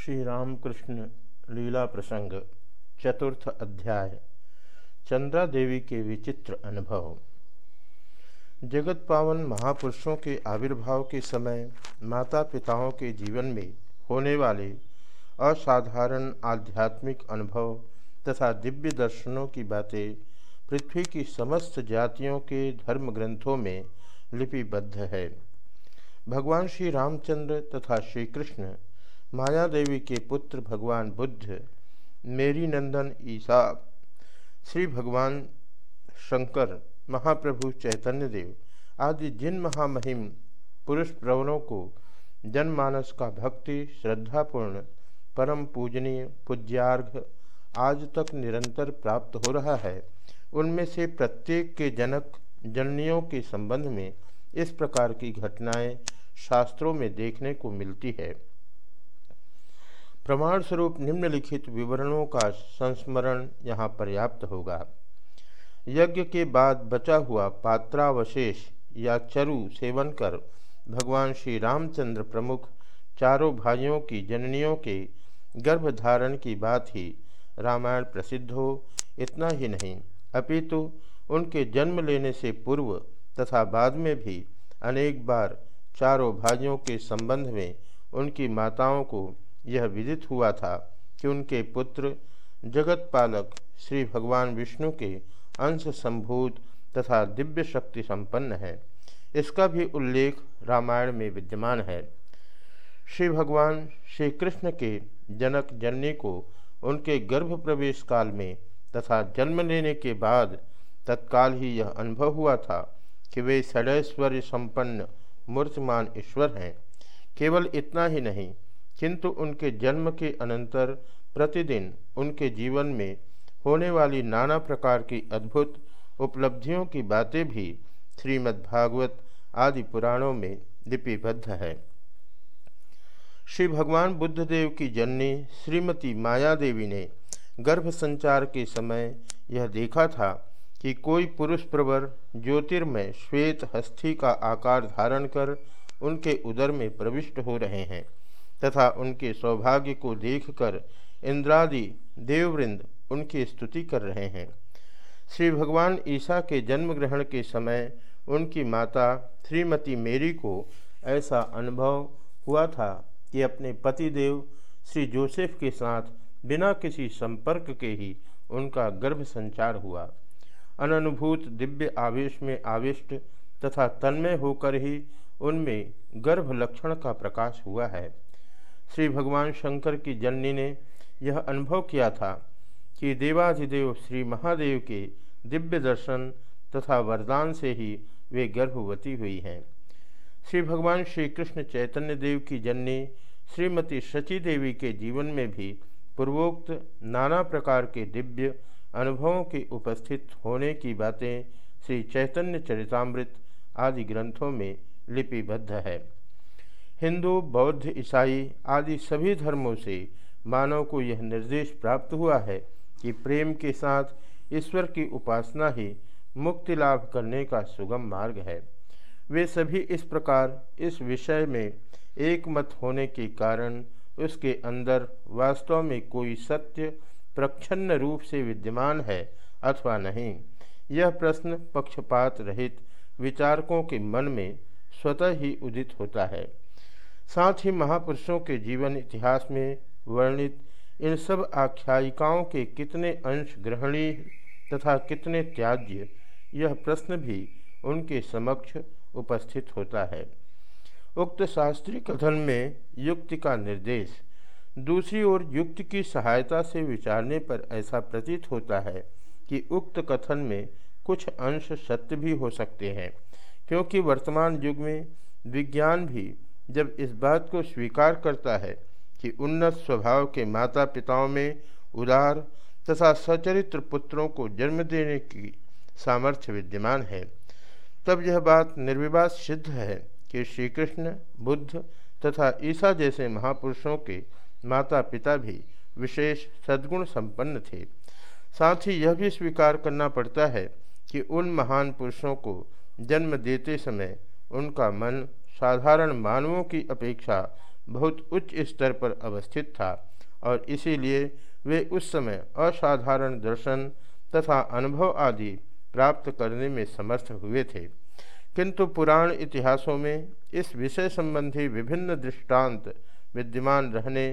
श्री रामकृष्ण लीला प्रसंग, चतुर्थ अध्याय चंद्रा देवी के विचित्र अनुभव। जगत पावन महापुरुषों के आविर्भाव के समय माता पिताओं के जीवन में होने वाले असाधारण आध्यात्मिक अनुभव तथा दिव्य दर्शनों की बातें पृथ्वी की समस्त जातियों के धर्म ग्रंथों में लिपिबद्ध है। भगवान श्री रामचंद्र तथा श्री कृष्ण माया देवी के पुत्र भगवान बुद्ध, मेरी नंदन ईसा, श्री भगवान शंकर, महाप्रभु चैतन्य देव आदि जिन महामहिम पुरुष प्रवणों को जनमानस का भक्ति, श्रद्धापूर्ण, परम पूजनीय, पूज्यार्घ आज तक निरंतर प्राप्त हो रहा है, उनमें से प्रत्येक के जनक, जननियों के संबंध में इस प्रकार की घटनाएँ शास्त्रों में देखने को मिलती है। प्रमाण स्वरूप निम्नलिखित विवरणों का संस्मरण यहाँ पर्याप्त होगा। यज्ञ के बाद बचा हुआ पात्रावशेष या चरु सेवन कर भगवान श्री रामचंद्र प्रमुख चारों भाइयों की जननियों के गर्भधारण की बात ही रामायण प्रसिद्ध हो, इतना ही नहीं, अपितु उनके जन्म लेने से पूर्व तथा बाद में भी अनेक बार चारों भाइयों के संबंध में उनकी माताओं को यह विदित हुआ था कि उनके पुत्र जगत पालक श्री भगवान विष्णु के अंश संभूत तथा दिव्य शक्ति संपन्न है। इसका भी उल्लेख रामायण में विद्यमान है। श्री भगवान श्री कृष्ण के जनक जननी को उनके गर्भ प्रवेश काल में तथा जन्म लेने के बाद तत्काल ही यह अनुभव हुआ था कि वे षडैश्वर्य संपन्न मूर्तमान ईश्वर हैं। केवल इतना ही नहीं किंतु उनके जन्म के अनंतर प्रतिदिन उनके जीवन में होने वाली नाना प्रकार की अद्भुत उपलब्धियों की बातें भी श्रीमद्भागवत आदि पुराणों में लिपिबद्ध है। श्री भगवान बुद्धदेव की जननी श्रीमती माया देवी ने गर्भ संचार के समय यह देखा था कि कोई पुरुष प्रवर ज्योतिर्मय श्वेत हस्थी का आकार धारण कर उनके उदर में प्रविष्ट हो रहे हैं। तथा उनके सौभाग्य को देखकर इंद्रादि देववृंद उनकी स्तुति कर रहे हैं। श्री भगवान ईसा के जन्म ग्रहण के समय उनकी माता श्रीमती मेरी को ऐसा अनुभव हुआ था कि अपने पतिदेव श्री जोसेफ के साथ बिना किसी संपर्क के ही उनका गर्भ संचार हुआ। अनुभूत दिव्य आवेश में आविष्ट तथा तन्मय होकर ही उनमें गर्भ लक्षण का प्रकाश हुआ है। श्री भगवान शंकर की जननी ने यह अनुभव किया था कि देवाधिदेव श्री महादेव के दिव्य दर्शन तथा वरदान से ही वे गर्भवती हुई हैं। श्री भगवान श्री कृष्ण चैतन्य देव की जननी श्रीमती शची देवी के जीवन में भी पूर्वोक्त नाना प्रकार के दिव्य अनुभवों के उपस्थित होने की बातें श्री चैतन्य चरितामृत आदि ग्रंथों में लिपिबद्ध है। हिंदू, बौद्ध, ईसाई आदि सभी धर्मों से मानव को यह निर्देश प्राप्त हुआ है कि प्रेम के साथ ईश्वर की उपासना ही मुक्ति लाभ करने का सुगम मार्ग है। वे सभी इस प्रकार इस विषय में एक मत होने के कारण उसके अंदर वास्तव में कोई सत्य प्रच्छन्न रूप से विद्यमान है अथवा नहीं, यह प्रश्न पक्षपात रहित विचारकों के मन में स्वतः ही उदित होता है। साथ ही महापुरुषों के जीवन इतिहास में वर्णित इन सब आख्यायिकाओं के कितने अंश ग्रहणीय तथा कितने त्याज्य, यह प्रश्न भी उनके समक्ष उपस्थित होता है। उक्त शास्त्रीय कथन में युक्ति का निर्देश, दूसरी ओर युक्ति की सहायता से विचारने पर ऐसा प्रतीत होता है कि उक्त कथन में कुछ अंश सत्य भी हो सकते हैं, क्योंकि वर्तमान युग में विज्ञान भी जब इस बात को स्वीकार करता है कि उन्नत स्वभाव के माता पिताओं में उदार तथा सचरित्र पुत्रों को जन्म देने की सामर्थ्य विद्यमान है, तब यह बात निर्विवाद सिद्ध है कि श्री कृष्ण बुद्ध तथा ईसा जैसे महापुरुषों के माता पिता भी विशेष सद्गुण संपन्न थे। साथ ही यह भी स्वीकार करना पड़ता है कि उन महान पुरुषों को जन्म देते समय उनका मन साधारण मानवों की अपेक्षा बहुत उच्च स्तर पर अवस्थित था और इसीलिए वे उस समय असाधारण दर्शन तथा अनुभव आदि प्राप्त करने में समर्थ हुए थे। किंतु पुराण इतिहासों में इस विषय संबंधी विभिन्न दृष्टांत विद्यमान रहने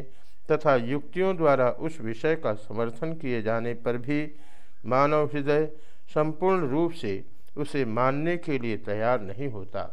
तथा युक्तियों द्वारा उस विषय का समर्थन किए जाने पर भी मानव हृदय संपूर्ण रूप से उसे मानने के लिए तैयार नहीं होता।